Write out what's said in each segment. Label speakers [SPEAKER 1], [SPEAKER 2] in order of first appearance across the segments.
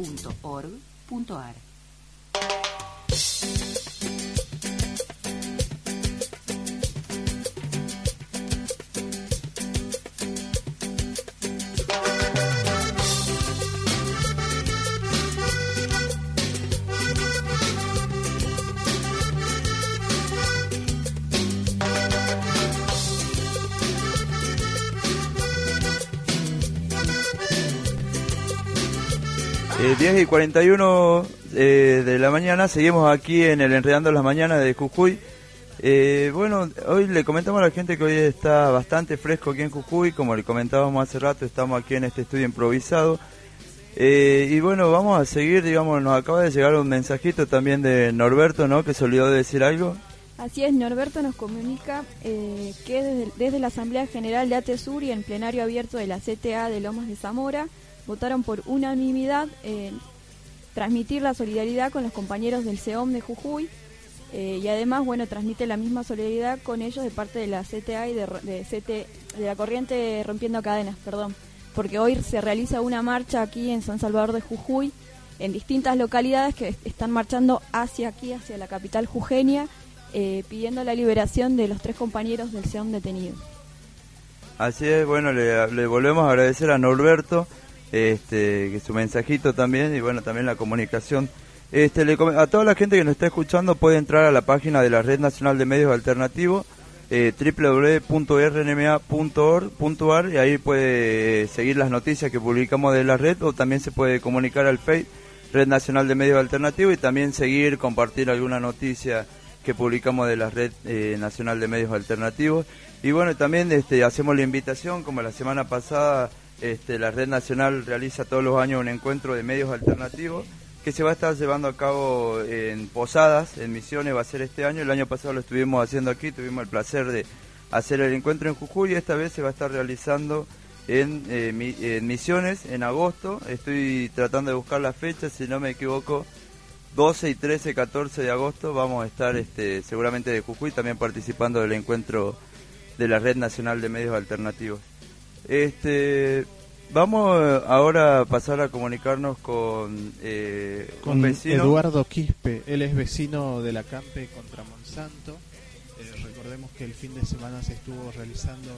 [SPEAKER 1] www.rnma.org.ar
[SPEAKER 2] Eh, 10 y 41 eh, de la mañana, seguimos aquí en el Enredando las Mañanas de Jujuy. Eh, bueno, hoy le comentamos a la gente que hoy está bastante fresco aquí en Jujuy, como le comentábamos hace rato, estamos aquí en este estudio improvisado. Eh, y bueno, vamos a seguir, digamos, nos acaba de llegar un mensajito también de Norberto, ¿no? Que se olvidó de decir algo.
[SPEAKER 3] Así es, Norberto nos comunica eh, que desde, desde la Asamblea General de ATESUR y en plenario abierto de la CTA de Lomas de Zamora votaron por unanimidad eh, transmitir la solidaridad con los compañeros del CEOM de Jujuy eh, y además, bueno, transmite la misma solidaridad con ellos de parte de la CTA y de, de, CT, de la corriente Rompiendo Cadenas, perdón, porque hoy se realiza una marcha aquí en San Salvador de Jujuy en distintas localidades que están marchando hacia aquí, hacia la capital jujeña, eh, pidiendo la liberación de los tres compañeros del CEOM detenidos.
[SPEAKER 2] Así es, bueno, le, le volvemos a agradecer a Norberto este, su mensajito también y bueno, también la comunicación. Este, le, a toda la gente que nos está escuchando puede entrar a la página de la Red Nacional de Medios Alternativos, eh, y ahí puede seguir las noticias que publicamos de la red o también se puede comunicar al Facebook Red Nacional de Medios Alternativos y también seguir, compartir alguna noticia que publicamos de la Red eh, Nacional de Medios Alternativos. Y bueno, también este, hacemos la invitación, como la semana pasada este, la Red Nacional realiza todos los años un encuentro de medios alternativos que se va a estar llevando a cabo en Posadas, en Misiones, va a ser este año. El año pasado lo estuvimos haciendo aquí, tuvimos el placer de hacer el encuentro en Jujuy y esta vez se va a estar realizando en, eh, Misiones en agosto. Estoy tratando de buscar las fechas, si no me equivoco, 12 y 13, 14 de agosto vamos a estar este, seguramente de Jujuy también participando del encuentro de la Red Nacional de Medios Alternativos. Este, vamos ahora a pasar a comunicarnos con, eh,
[SPEAKER 4] con
[SPEAKER 2] un vecino.
[SPEAKER 4] Eduardo Quispe. Él es vecino de la Campe contra Monsanto. Eh, recordemos que el fin de semana se estuvo realizando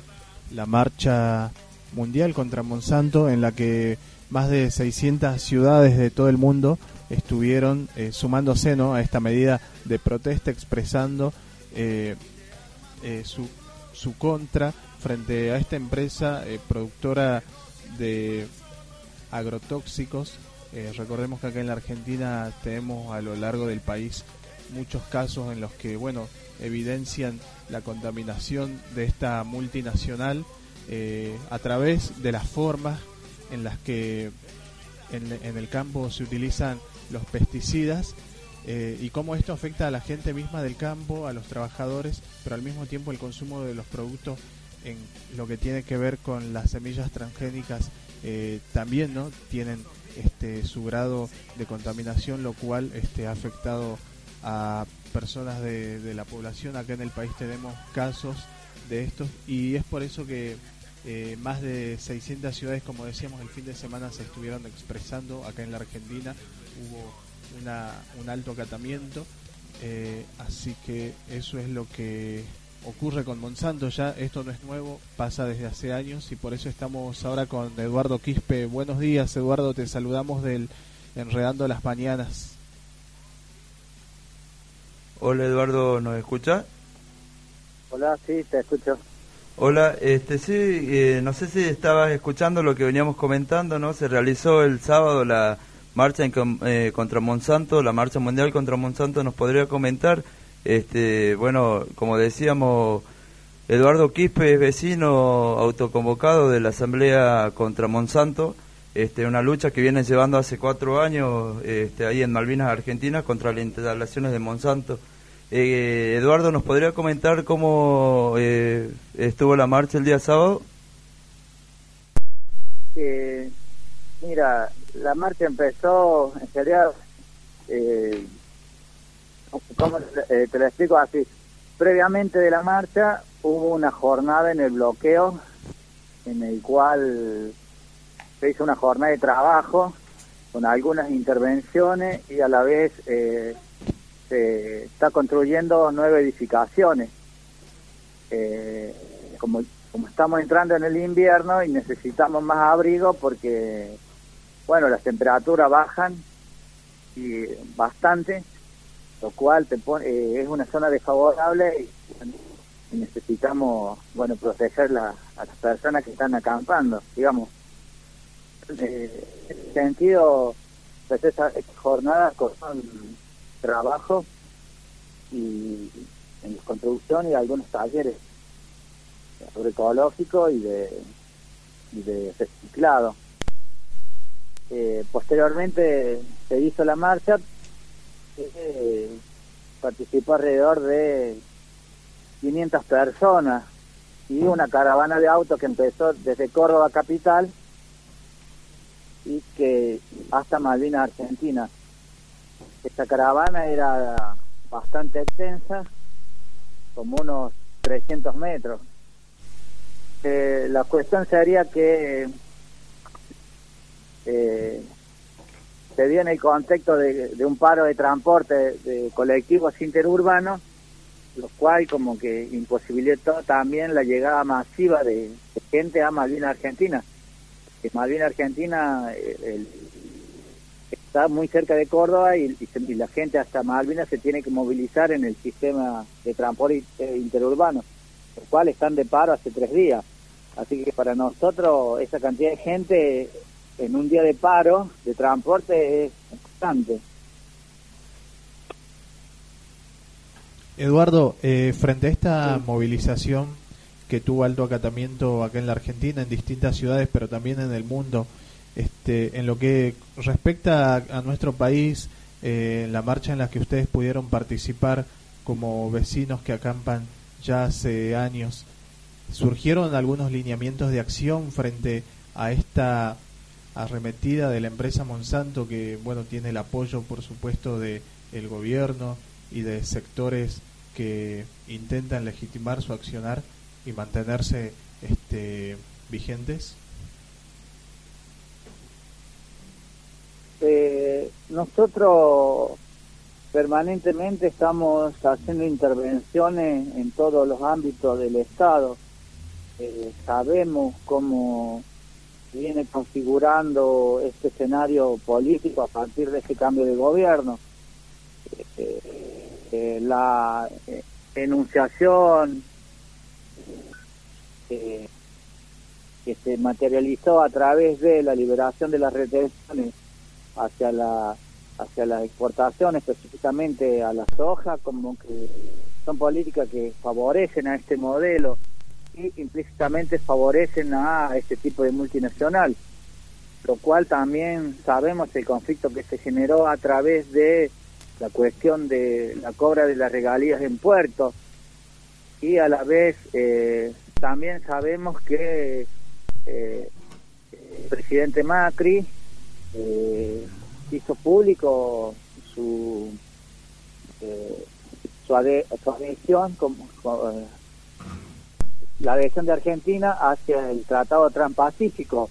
[SPEAKER 4] la marcha mundial contra Monsanto en la que más de 600 ciudades de todo el mundo estuvieron eh, sumándose ¿no? a esta medida de protesta expresando eh, eh, su, su contra frente a esta empresa eh, productora de agrotóxicos. Eh, recordemos que acá en la Argentina tenemos a lo largo del país muchos casos en los que, bueno, evidencian la contaminación de esta multinacional eh, a través de las formas en las que en, el campo se utilizan los pesticidas y cómo esto afecta a la gente misma del campo, a los trabajadores, pero al mismo tiempo el consumo de los productos en lo que tiene que ver con las semillas transgénicas eh, también no tienen este su grado de contaminación lo cual este ha afectado a personas de, la población. Acá en el país tenemos casos de estos y es por eso que eh, más de 600 ciudades como decíamos el fin de semana se estuvieron expresando. Acá en la Argentina hubo un alto acatamiento eh, así que eso es lo que ocurre con Monsanto ya, esto no es nuevo, pasa desde hace años y por eso estamos ahora con Eduardo Quispe. Buenos días Eduardo, te saludamos del Enredando las Mañanas.
[SPEAKER 2] Hola Eduardo, ¿nos escucha?
[SPEAKER 5] Hola, sí, te escucho.
[SPEAKER 2] Hola, este sí, eh, no sé si estabas escuchando lo que veníamos comentando, ¿no? Se realizó el sábado la marcha en, eh, contra Monsanto, la marcha mundial contra Monsanto, ¿nos podría comentar? Este, bueno, como decíamos, Eduardo Quispe es vecino autoconvocado de la Asamblea contra Monsanto este, una lucha que vienen llevando hace cuatro años este, ahí en Malvinas, Argentina, contra las instalaciones de Monsanto. Eh, Eduardo, ¿nos podría comentar cómo eh, estuvo la marcha el día sábado?
[SPEAKER 5] Eh, mira, la marcha empezó, en realidad, eh, ¿cómo te, te lo explico así? Previamente de la marcha hubo una jornada en el bloqueo en el cual se hizo una jornada de trabajo con algunas intervenciones y a la vez eh, se está construyendo nueve edificaciones. Eh, como, como estamos entrando en el invierno y necesitamos más abrigo porque, bueno, las temperaturas bajan y bastante, lo cual te pone, eh, es una zona desfavorable y necesitamos, bueno, proteger a las personas que están acampando, digamos. Eh, en ese sentido, pues esta, esta jornada con trabajo y en construcción y algunos talleres agroecológico y de, y de reciclado. Eh, posteriormente se hizo la marcha, eh, participó alrededor de 500 personas y una caravana de autos que empezó desde Córdoba capital y que hasta Malvinas Argentina. Esta caravana era bastante extensa, como unos 300 metros. Eh, la cuestión sería que eh, se dio en el contexto de, un paro de transporte de colectivos interurbanos lo cual como que imposibilitó también la llegada masiva de, gente a Malvina Argentina. Que Malvina Argentina eh, está muy cerca de Córdoba y, la gente hasta Malvinas se tiene que movilizar en el sistema de transporte interurbano, lo cual están de paro hace tres días. Así que para nosotros esa cantidad de gente en un día de paro de transporte es bastante.
[SPEAKER 4] Eduardo, eh, frente a esta movilización que tuvo alto acatamiento acá en la Argentina, en distintas ciudades, pero también en el mundo, este, en lo que respecta a, nuestro país, eh, la marcha en la que ustedes pudieron participar como vecinos que acampan ya hace años, ¿surgieron algunos lineamientos de acción frente a esta arremetida de la empresa Monsanto que, bueno, tiene el apoyo, por supuesto, de el gobierno y de sectores que intentan legitimar su accionar y mantenerse este, vigentes?
[SPEAKER 5] Eh, nosotros permanentemente estamos haciendo intervenciones en todos los ámbitos del Estado. Eh, sabemos cómo viene configurando este escenario político a partir de este cambio de gobierno. Eh, eh, la eh, enunciación que se materializó a través de la liberación de las retenciones hacia la hacia la exportación, específicamente a la soja, como que son políticas que favorecen a este modelo y implícitamente favorecen a este tipo de multinacional, lo cual también sabemos el conflicto que se generó a través de la cuestión de la cobra de las regalías en puertos y a la vez eh, también sabemos que eh, el presidente Macri eh, hizo público su su, adhesión como, la adhesión de Argentina hacia el Tratado Transpacífico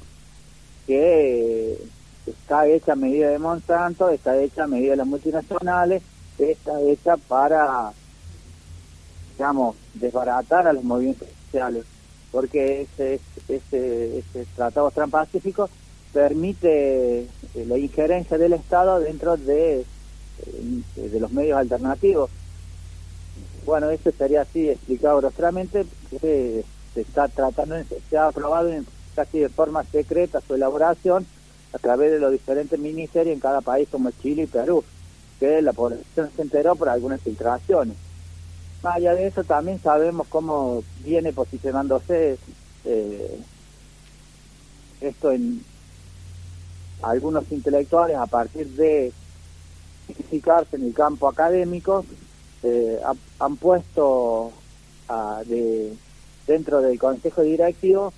[SPEAKER 5] que está hecha a medida de Monsanto, está hecha a medida de las multinacionales, está hecha para, digamos, desbaratar a los movimientos sociales, porque ese, ese, ese tratado transpacífico permite eh, la injerencia del Estado dentro de, eh, de los medios alternativos. Bueno, eso sería así explicado groseramente, que se está tratando, se ha aprobado en, casi de forma secreta su elaboración, a través de los diferentes ministerios en cada país como Chile y Perú, que la población se enteró por algunas filtraciones. Más allá de eso, también sabemos cómo viene posicionándose eh, esto en, algunos intelectuales a partir de identificarse en el campo académico eh, han puesto de, dentro del consejo directivo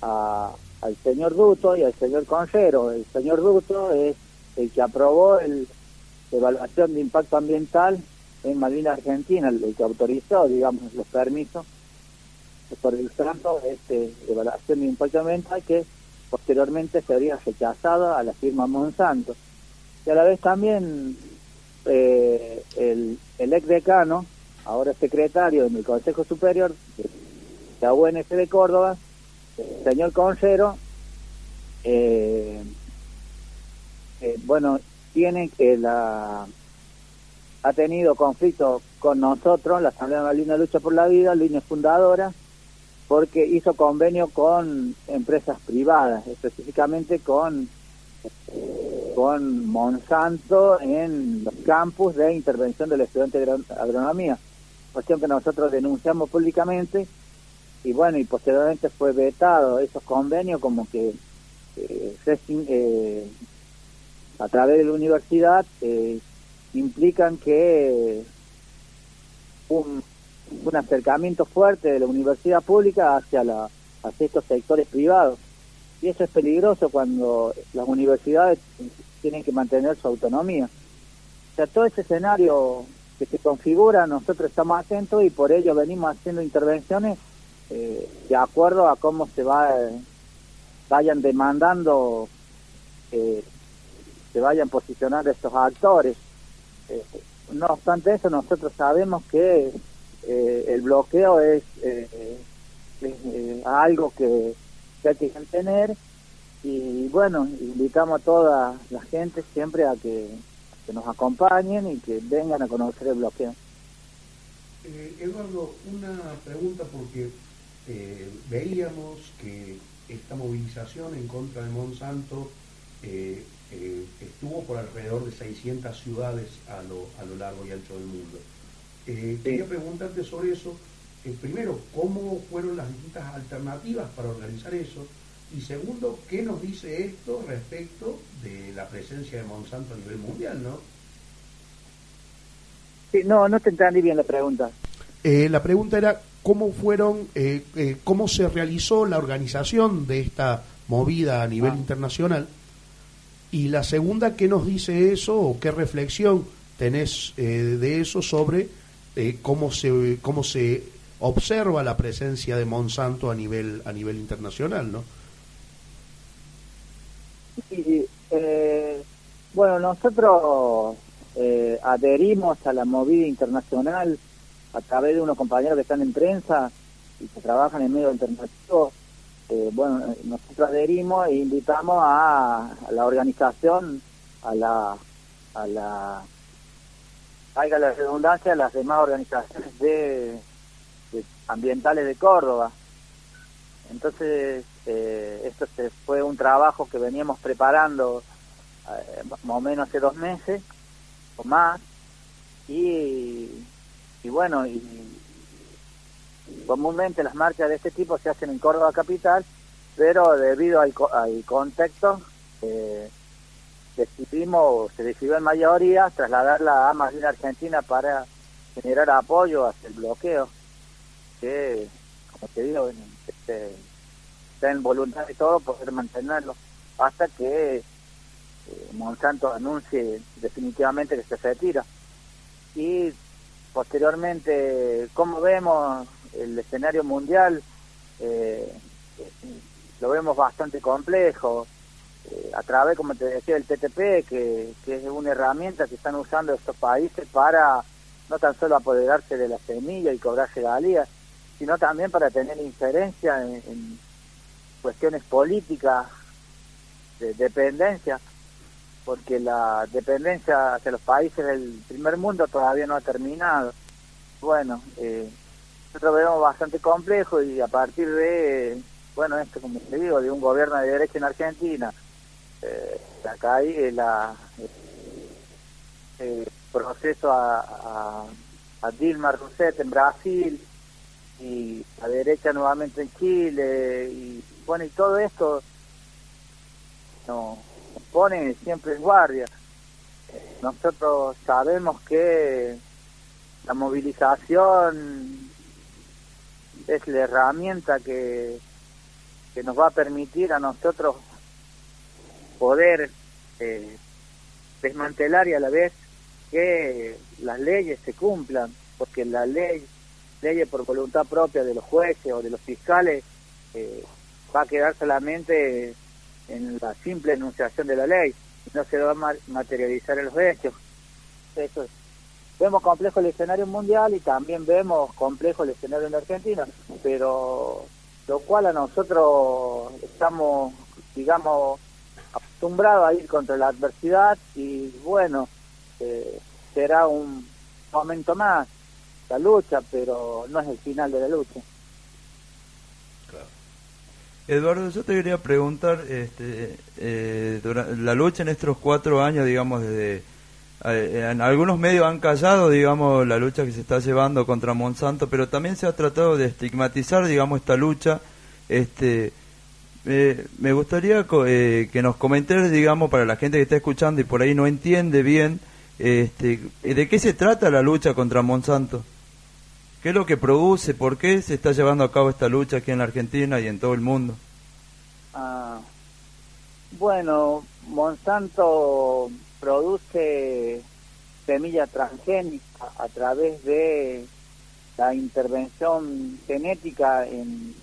[SPEAKER 5] al señor Duto y al señor Conjero. El señor Duto es el que aprobó el, evaluación de impacto ambiental en Malvinas Argentina, el, que autorizó, digamos, los permisos por el tanto este, evaluación de impacto ambiental que posteriormente se habría rechazado a la firma Monsanto. Y a la vez también eh, el, el ex decano, ahora secretario en el Consejo Superior de la UNS de Córdoba, el señor Conjero, eh, eh, bueno, tiene que la ha tenido conflicto con nosotros, la Asamblea de Lucha por la Vida, línea fundadora, porque hizo convenio con empresas privadas, específicamente con, con Monsanto en los campus de intervención del estudiante de agronomía, cuestión que nosotros denunciamos públicamente y bueno, y posteriormente fue vetado esos convenios como que eh, eh, a través de la universidad eh, implican que un un acercamiento fuerte de la universidad pública hacia, la, hacia estos sectores privados. Y eso es peligroso cuando las universidades tienen que mantener su autonomía. O sea, todo ese escenario que se configura, nosotros estamos atentos y por ello venimos haciendo intervenciones eh, de acuerdo a cómo se va vayan demandando eh, se vayan posicionando estos actores. Eh, no obstante eso, nosotros sabemos que eh, el bloqueo es, eh, algo que, hay que mantener y bueno, invitamos a toda la gente siempre a que, nos acompañen y que vengan a conocer el bloqueo.
[SPEAKER 6] Eduardo, una pregunta porque veíamos que esta movilización en contra de Monsanto estuvo por alrededor de 600 ciudades a lo, a lo largo y ancho del mundo. Eh, quería preguntarte sobre eso. Eh, primero, ¿cómo fueron las distintas alternativas para organizar eso? Y segundo, ¿qué nos dice esto respecto de la presencia de Monsanto a nivel mundial, no?
[SPEAKER 5] Sí, no, no te entendí bien la pregunta.
[SPEAKER 6] Eh, la pregunta era cómo fueron, cómo se realizó la organización de esta movida a nivel ah. internacional. Y la segunda, ¿qué nos dice eso o qué reflexión tenés de eso sobre eh, cómo se cómo se observa la presencia de Monsanto a nivel a nivel internacional, ¿no?
[SPEAKER 5] Sí, eh, bueno, nosotros eh, adherimos a la movida internacional a través de unos compañeros que están en prensa y que trabajan en medio alternativo. Eh, bueno, nosotros adherimos e invitamos a, a la organización, a la, a la haga la redundancia, las demás organizaciones de, ambientales de Córdoba. Entonces, eh, esto se fue un trabajo que veníamos preparando eh, más o menos hace dos meses o más. Y, y bueno, y, comúnmente las marchas de este tipo se hacen en Córdoba capital, pero debido al, al contexto, eh, decidimos, se decidió en mayoría trasladarla a Malvinas Argentina para generar apoyo hacia el bloqueo, que, como te digo, este, está en voluntad de todo poder mantenerlo, hasta que eh, Monsanto anuncie definitivamente que se retira. Y posteriormente, como vemos el escenario mundial, eh, lo vemos bastante complejo, eh, a través, como te decía, del TTP, que, es una herramienta que están usando estos países para no tan solo apoderarse de la semilla y cobrar regalías, sino también para tener injerencia en, cuestiones políticas de dependencia, porque la dependencia hacia los países del primer mundo todavía no ha terminado. Bueno, eh, nosotros vemos bastante complejo y a partir de, bueno, esto como te digo, de un gobierno de derecha en Argentina, eh, acá hay la, el proceso a, a, Dilma Rousseff en Brasil y la derecha nuevamente en Chile y bueno y todo esto no pone siempre en guardia. Nosotros sabemos que la movilización es la herramienta que, que nos va a permitir a nosotros poder eh, desmantelar y a la vez que las leyes se cumplan, porque la ley, leyes por voluntad propia de los jueces o de los fiscales, eh, va a quedar solamente en la simple enunciación de la ley, no se va a materializar en los hechos. Eso Vemos complejo el escenario mundial y también vemos complejo el escenario en Argentina, pero lo cual a nosotros estamos, digamos, acostumbrados a ir contra la adversidad y bueno, eh, será un momento más la lucha, pero no es el final de la lucha.
[SPEAKER 2] Eduardo, yo te quería preguntar, este, eh, la lucha en estos cuatro años, digamos, desde eh, algunos medios han callado, digamos, la lucha que se está llevando contra Monsanto, pero también se ha tratado de estigmatizar, digamos, esta lucha. Este, me gustaría eh, que nos comentes, digamos, para la gente que está escuchando y por ahí no entiende bien, este, ¿de qué se trata la lucha contra Monsanto? ¿Qué es lo que produce? ¿Por qué se está llevando a cabo esta lucha aquí en la Argentina y en todo el mundo?
[SPEAKER 5] Ah, bueno, Monsanto produce semilla transgénica a través de la intervención genética en,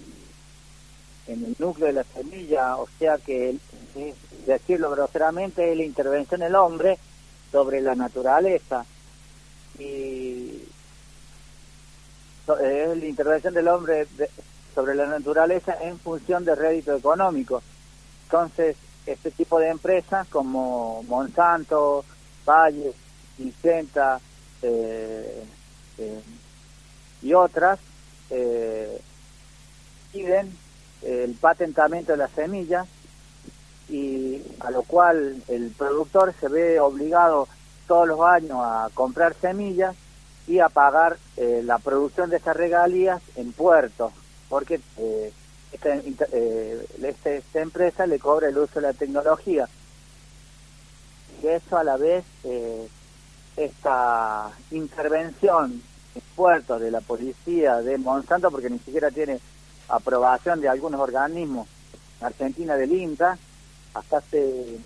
[SPEAKER 5] en el núcleo de la semilla, o sea que, decirlo groseramente, es la intervención del hombre sobre la naturaleza. Y es la intervención del hombre sobre la naturaleza en función de rédito económico. Entonces, este tipo de empresas como Monsanto, Valle, Incenta eh, eh, y otras eh, piden el patentamiento de las semillas y a lo cual el productor se ve obligado todos los años a comprar semillas y a pagar la producción de esas regalías en puertos, porque esta, eh, esta, empresa le cobra el uso de la tecnología. Y eso a la vez, eh, esta intervención en puertos de la policía de Monsanto, porque ni siquiera tiene aprobación de algunos organismos en Argentina del INTA, hasta hace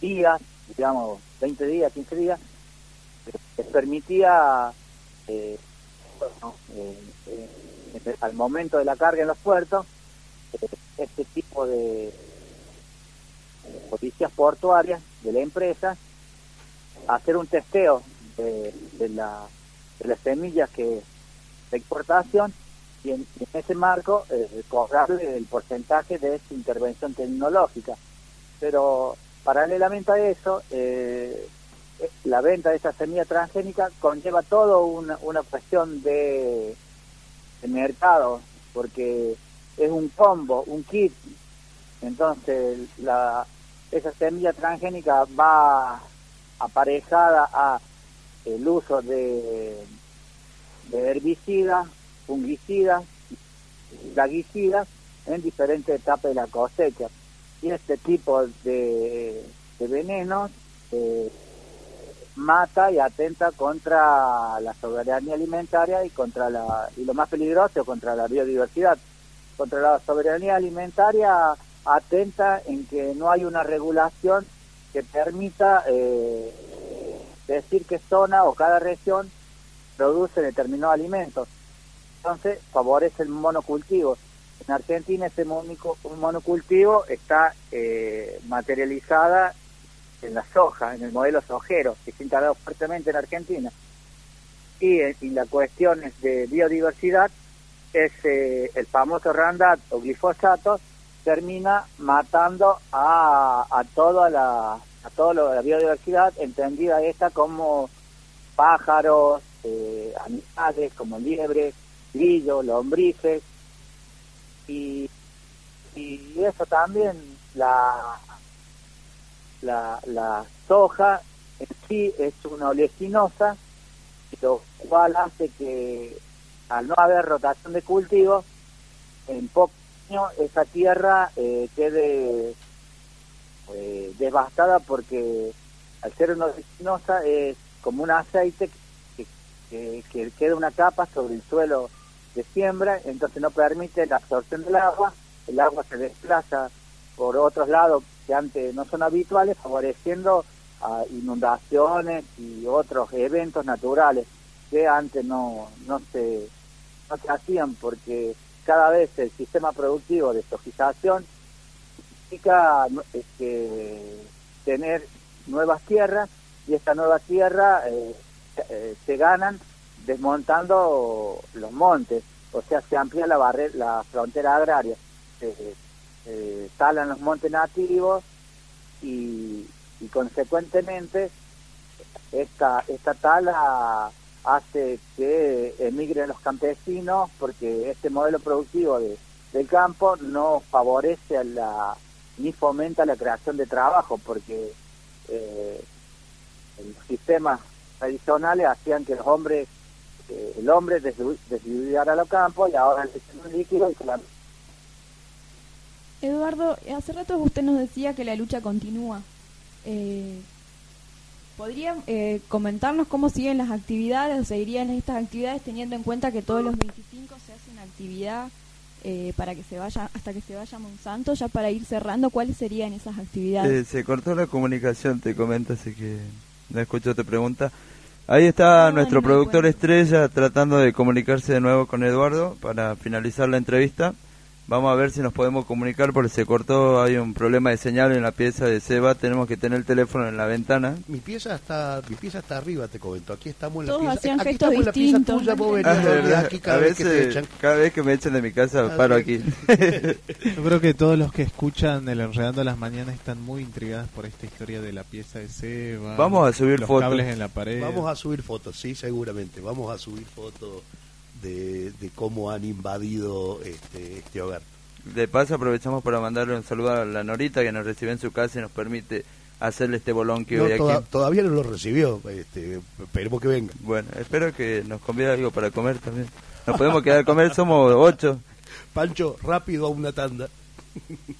[SPEAKER 5] días, digamos 20 días, 15 días, permitía eh, al momento de la carga en los puertos este tipo de policías portuarias de la empresa hacer un testeo de, la, las semillas que de exportación y en, ese marco eh, cobrarle el porcentaje de esa intervención tecnológica. Pero paralelamente a eso, eh, la venta de esa semilla transgénica conlleva todo una, una cuestión de, de mercado, porque es un combo, un kit. Entonces, la, esa semilla transgénica va aparejada a el uso de, de herbicidas, fungicidas, plaguicidas en diferentes etapas de la cosecha. Y este tipo de, de venenos eh, mata y atenta contra la soberanía alimentaria y contra la y lo más peligroso contra la biodiversidad contra la soberanía alimentaria atenta en que no hay una regulación que permita eh, decir qué zona o cada región produce determinados alimentos. Entonces favorece el monocultivo. En Argentina ese monocultivo está eh, materializada en la soja, en el modelo sojero, que se instalado fuertemente en Argentina. Y en, y las de biodiversidad es el famoso Roundup o glifosato termina matando a, a toda la a toda la biodiversidad entendida esta como pájaros eh, animales como liebres grillos lombrices y, y eso también la la, la soja en sí es una oleaginosa lo cual hace que al no haber rotación de cultivo, en poco años esa tierra eh, quede eh, devastada porque al ser una resinosa es como un aceite que, que, que queda una capa sobre el suelo de siembra, entonces no permite la absorción del agua, el agua se desplaza por otros lados que antes no son habituales, favoreciendo a inundaciones y otros eventos naturales que antes no, no, se, no se hacían porque cada vez el sistema productivo de estoquización significa este, tener nuevas tierras y esta nueva tierra eh, eh, se ganan desmontando los montes, o sea, se amplía la, barrera, la frontera agraria, se eh, talan los montes nativos y, consecuentemente esta, esta tala hace que emigren los campesinos porque este modelo productivo de, del campo no favorece a la ni fomenta la creación de trabajo porque eh, los sistemas tradicionales hacían que los hombres eh, el hombre desviviera los campos y ahora el líquido y
[SPEAKER 3] Eduardo, hace rato usted nos decía que la lucha continúa. Eh, ¿Podría eh, comentarnos cómo siguen las actividades o seguirían estas actividades teniendo en cuenta que todos los 25 se hace una actividad eh, para que se vaya hasta que se vaya Monsanto? Ya para ir cerrando, ¿cuáles serían esas actividades?
[SPEAKER 2] Eh, se cortó la comunicación, te comento, así que no escucho tu pregunta. Ahí está
[SPEAKER 3] No,
[SPEAKER 2] nuestro
[SPEAKER 3] no
[SPEAKER 2] productor estrella tratando de comunicarse de nuevo con Eduardo para finalizar la entrevista. Vamos a ver si nos podemos comunicar porque se cortó, hay un problema de señal en la pieza de Seba, tenemos que tener el teléfono en la ventana.
[SPEAKER 7] Mi pieza está, mi pieza está arriba, te comento. Aquí estamos en la
[SPEAKER 3] Todos
[SPEAKER 7] pieza.
[SPEAKER 3] hacían
[SPEAKER 7] aquí
[SPEAKER 3] gestos
[SPEAKER 7] estamos en la pieza
[SPEAKER 3] distintos,
[SPEAKER 7] tuya,
[SPEAKER 3] ¿no?
[SPEAKER 7] vos venís
[SPEAKER 2] Ah, ¿verdad?
[SPEAKER 7] aquí cada
[SPEAKER 2] a
[SPEAKER 7] vez que te
[SPEAKER 2] veces,
[SPEAKER 7] echan.
[SPEAKER 2] cada vez que me echan de mi casa
[SPEAKER 7] Ah,
[SPEAKER 2] paro aquí.
[SPEAKER 4] Yo creo que todos los que escuchan el Enredando las Mañanas están muy intrigados por esta historia de la pieza de Seba.
[SPEAKER 2] Vamos a subir
[SPEAKER 4] los
[SPEAKER 2] fotos.
[SPEAKER 4] cables en la pared.
[SPEAKER 7] Vamos a subir fotos, sí, seguramente. Vamos a subir fotos de, de cómo han invadido este, este hogar.
[SPEAKER 2] De paso aprovechamos para mandarle un saludo a la Norita que nos recibe en su casa y nos permite hacerle este bolón que
[SPEAKER 7] No,
[SPEAKER 2] hoy
[SPEAKER 7] toda-
[SPEAKER 2] aquí.
[SPEAKER 7] todavía no lo recibió. Este, esperemos que venga.
[SPEAKER 2] Bueno, espero que nos convide algo para comer también. Nos podemos quedar a comer, somos ocho.
[SPEAKER 7] Pancho, rápido a una tanda.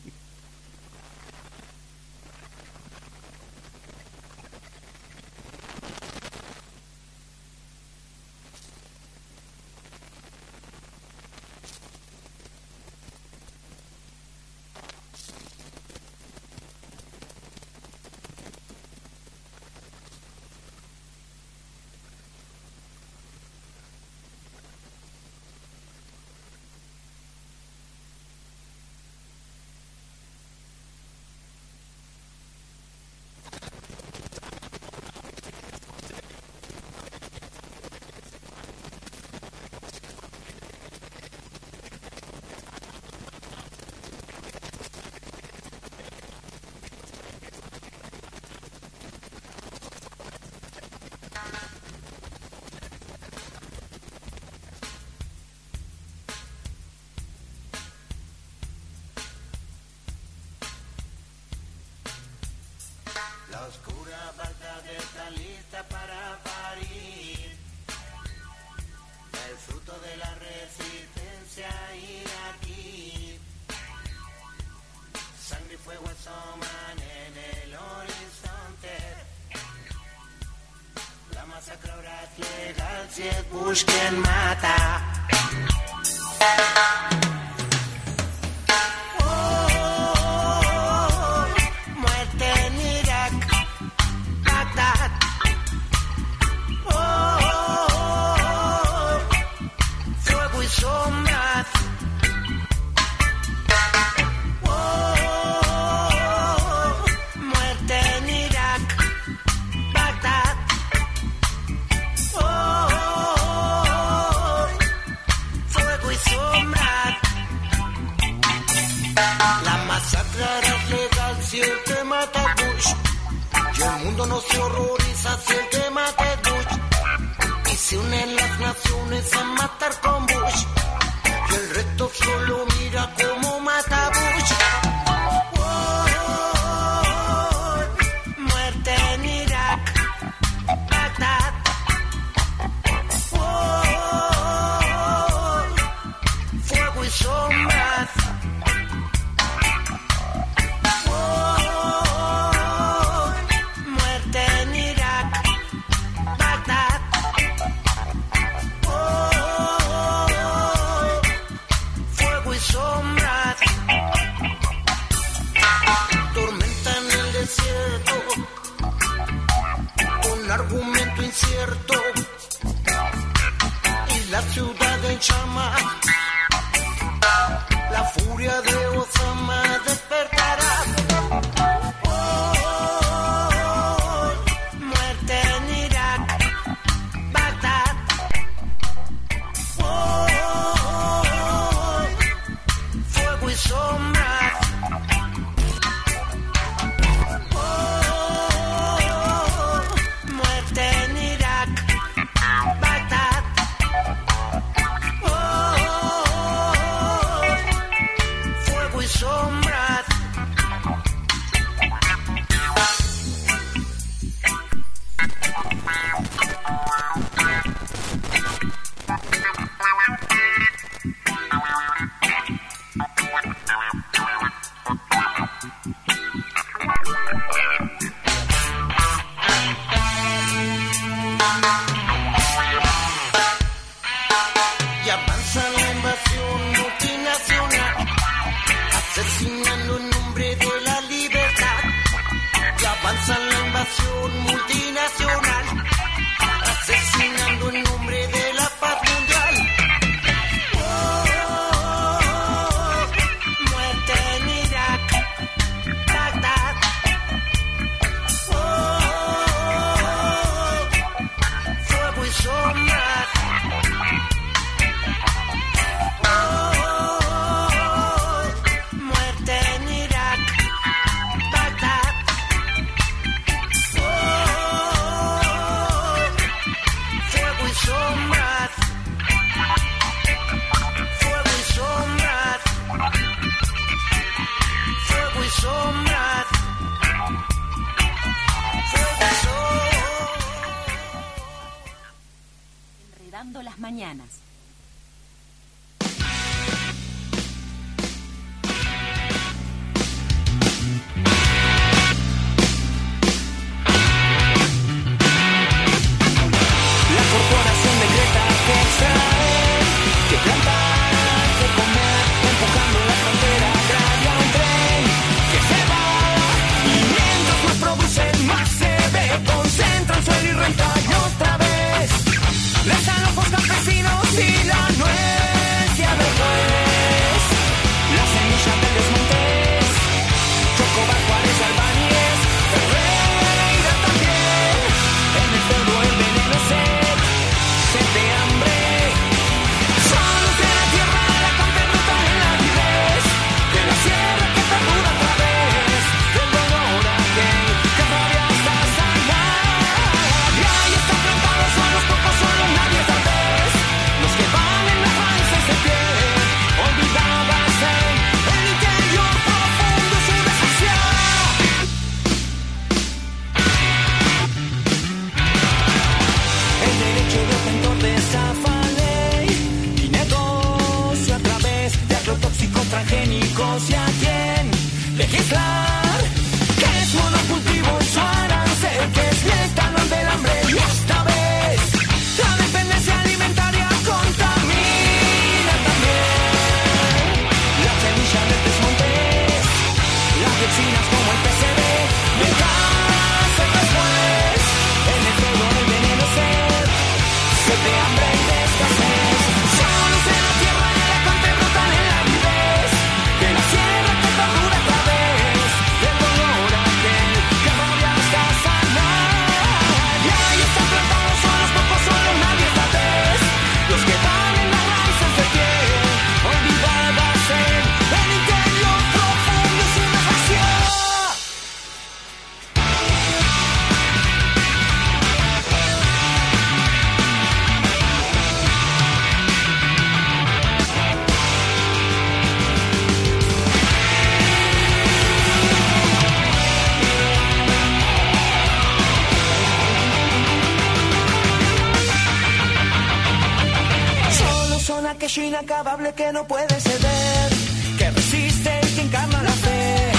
[SPEAKER 8] inacabable que no puede ceder, que resiste y
[SPEAKER 9] que encarna la fe.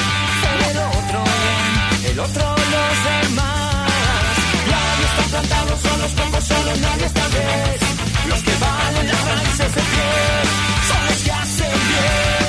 [SPEAKER 9] El otro, el otro, los demás. Nadie está plantado, son los pocos, solo nadie esta vez. Los que valen las raíces de pie, son los que hacen bien.